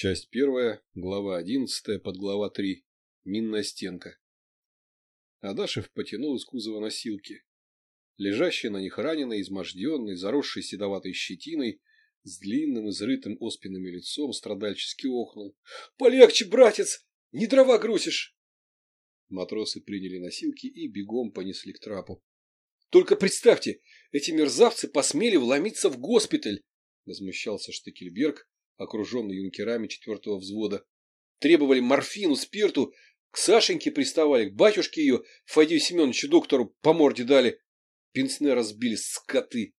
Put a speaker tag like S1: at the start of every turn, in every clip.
S1: Часть первая, глава одиннадцатая, подглава три. Минная стенка. Адашев потянул из кузова носилки. Лежащий на них раненый, изможденный, заросший седоватой щетиной, с длинным, изрытым оспинами лицом, страдальчески охнул. — Полегче, братец! Не дрова грузишь! Матросы приняли носилки и бегом понесли к трапу. — Только представьте, эти мерзавцы посмели вломиться в госпиталь! — возмущался Штекельберг, окруженный юнкерами четвертого взвода. Требовали морфину, спирту, к Сашеньке приставали, к батюшке ее, Фадею Семеновичу доктору, по морде дали. Пенсне разбили, скоты.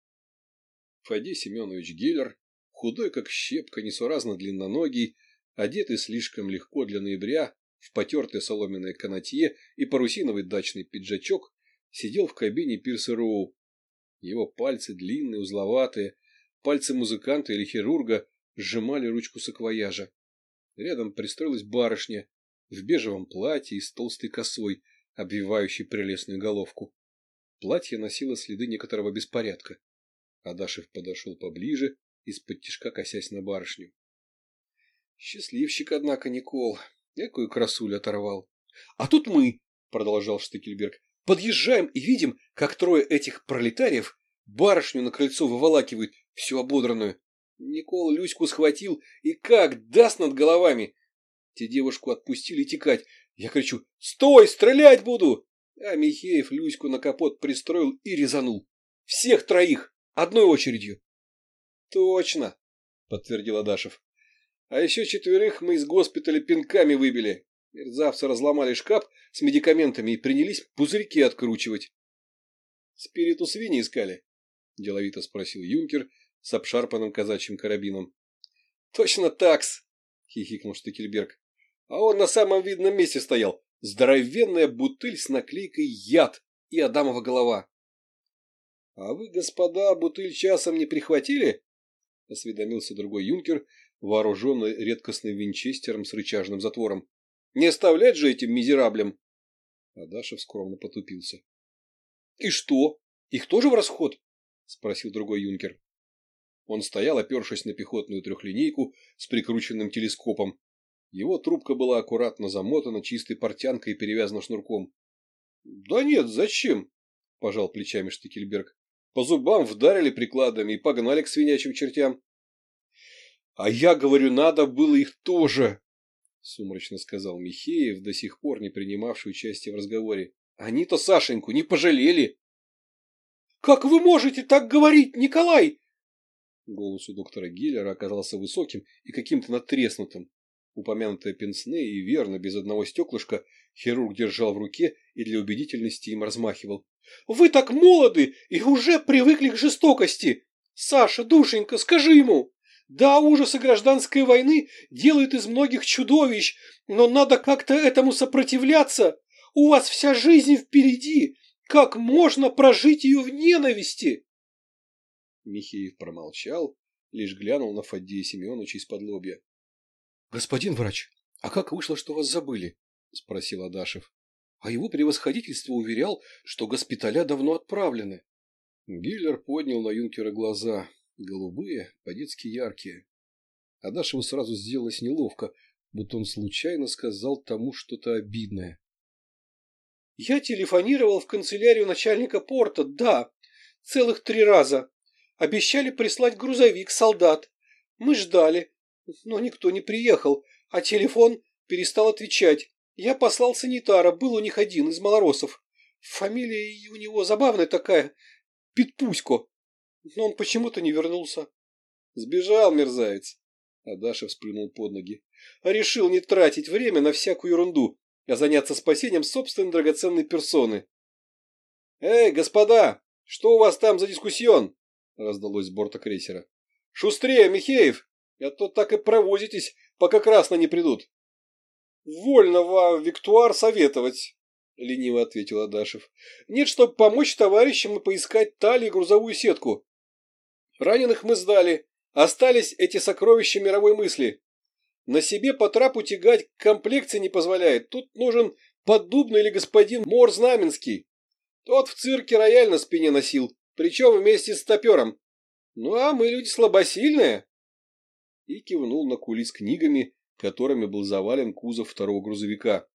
S1: Фадей Семенович Геллер, худой как щепка, несуразно длинноногий, одетый слишком легко для ноября, в потертое соломенное канатье и парусиновый дачный пиджачок, сидел в кабине Пирса Роу. Его пальцы длинные, узловатые, пальцы музыканта или хирурга сжимали ручку саквояжа. Рядом пристроилась барышня в бежевом платье и с толстой косой, обвивающей прелестную головку. Платье носило следы некоторого беспорядка. Адашев подошел поближе, из-под тишка косясь на барышню. Счастливчик, однако, Никол. Экую красулю оторвал. — А тут мы, — продолжал Штекельберг, — подъезжаем и видим, как трое этих пролетариев барышню на крыльцо выволакивают, всю ободранную. Никола Люську схватил и как даст над головами. Те девушку отпустили текать. Я кричу «Стой, стрелять буду!» А Михеев Люську на капот пристроил и резанул. Всех троих, одной очередью. «Точно!» — подтвердил Адашев. «А еще четверых мы из госпиталя пинками выбили. Мерзавцы разломали шкаф с медикаментами и принялись пузырьки откручивать». «Спириту свиньи искали?» — деловито спросил юнкер, с обшарпанным казачьим карабином. — Точно такс! — хихикнул Штекельберг. — А он на самом видном месте стоял. Здоровенная бутыль с наклейкой «Яд» и Адамова голова. — А вы, господа, бутыль часом не прихватили? — осведомился другой юнкер, вооруженный редкостным винчестером с рычажным затвором. — Не оставлять же этим мизераблям! Адашев скромно потупился. — И что? Их тоже в расход? — спросил другой юнкер. Он стоял, опершись на пехотную трехлинейку с прикрученным телескопом. Его трубка была аккуратно замотана чистой портянкой и перевязана шнурком. — Да нет, зачем? — пожал плечами Штекельберг. — По зубам вдарили прикладами и погнали к свинячим чертям. — А я говорю, надо было их тоже, — сумрачно сказал Михеев, до сих пор не принимавший участия в разговоре. — Они-то Сашеньку не пожалели. — Как вы можете так говорить, Николай? Голос у доктора Гиллера оказался высоким и каким-то натреснутым. Упомянутое пенсне и верно, без одного стеклышка, хирург держал в руке и для убедительности им размахивал. «Вы так молоды и уже привыкли к жестокости! Саша, душенька, скажи ему! Да, ужасы гражданской войны делают из многих чудовищ, но надо как-то этому сопротивляться! У вас вся жизнь впереди! Как можно прожить ее в ненависти?» Михеев промолчал, лишь глянул на Фаддея Семеновича из-под лобья. — Господин врач, а как вышло, что вас забыли? — спросил Адашев. А его превосходительство уверял, что госпиталя давно отправлены. Гиллер поднял на юнкера глаза, голубые, по-детски яркие. Адашеву сразу сделалось неловко, будто он случайно сказал тому что-то обидное. — Я телефонировал в канцелярию начальника порта, да, целых три раза. Обещали прислать грузовик, солдат. Мы ждали, но никто не приехал, а телефон перестал отвечать. Я послал санитара, был у них один из малоросов. Фамилия у него забавная такая, Питпусько. Но он почему-то не вернулся. Сбежал мерзавец. Адашев сплюнул под ноги. А решил не тратить время на всякую ерунду, а заняться спасением собственной драгоценной персоны. «Эй, господа, что у вас там за дискуссион?» Раздалось с борта крейсера. «Шустрее, Михеев! А то так и провозитесь, пока красно не придут!» «Вольно вам, Виктуар, советовать!» — лениво ответил Адашев. «Нет, чтобы помочь товарищам и поискать талии грузовую сетку. Раненых мы сдали, остались эти сокровища мировой мысли. На себе по трапу тягать комплекции не позволяет. Тут нужен поддубный или господин Мор Знаменский. Тот в цирке рояль на спине носил, причем вместе с топером. Ну, а мы люди слабосильные. и кивнул на кули с книгами, которыми был завален кузов второго грузовика.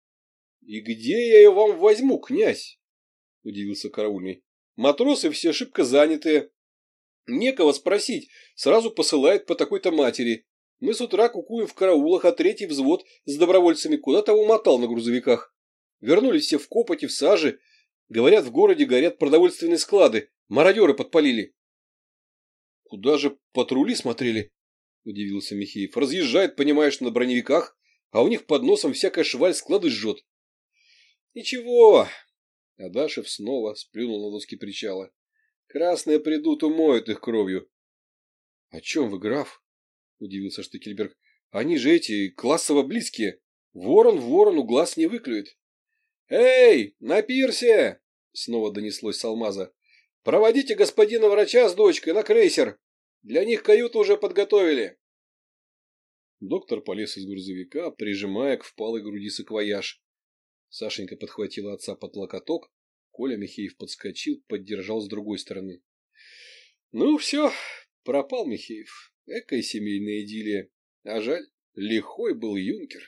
S1: — И где я ее вам возьму, князь? — удивился караульный. — Матросы все шибко занятые. Некого спросить, сразу посылают по такой-то матери. Мы с утра кукуем в караулах, а третий взвод с добровольцами куда-то умотал на грузовиках. Вернулись все в копоти, в саже. Говорят, в городе горят продовольственные склады. Мародеры подпалили. — Куда же патрули смотрели? — удивился Михеев. — Разъезжают, понимаешь, на броневиках, а у них под носом всякая шваль склады жжет. — Ничего. Адашев снова сплюнул на доски причала. — Красные придут, умоют их кровью. — О чем вы, граф? — удивился Штекельберг. — Они же эти, классово близкие. Ворон ворону глаз не выклюет. — Эй, на пирсе! — снова донеслось с алмаза. — Проводите господина врача с дочкой на крейсер. Для них каюту уже подготовили. Доктор полез из грузовика, прижимая к впалой груди саквояж. Сашенька подхватила отца под локоток, Коля Михеев подскочил, поддержал с другой стороны. — Ну все, пропал Михеев. Экая семейная идиллия. А жаль, лихой был юнкер.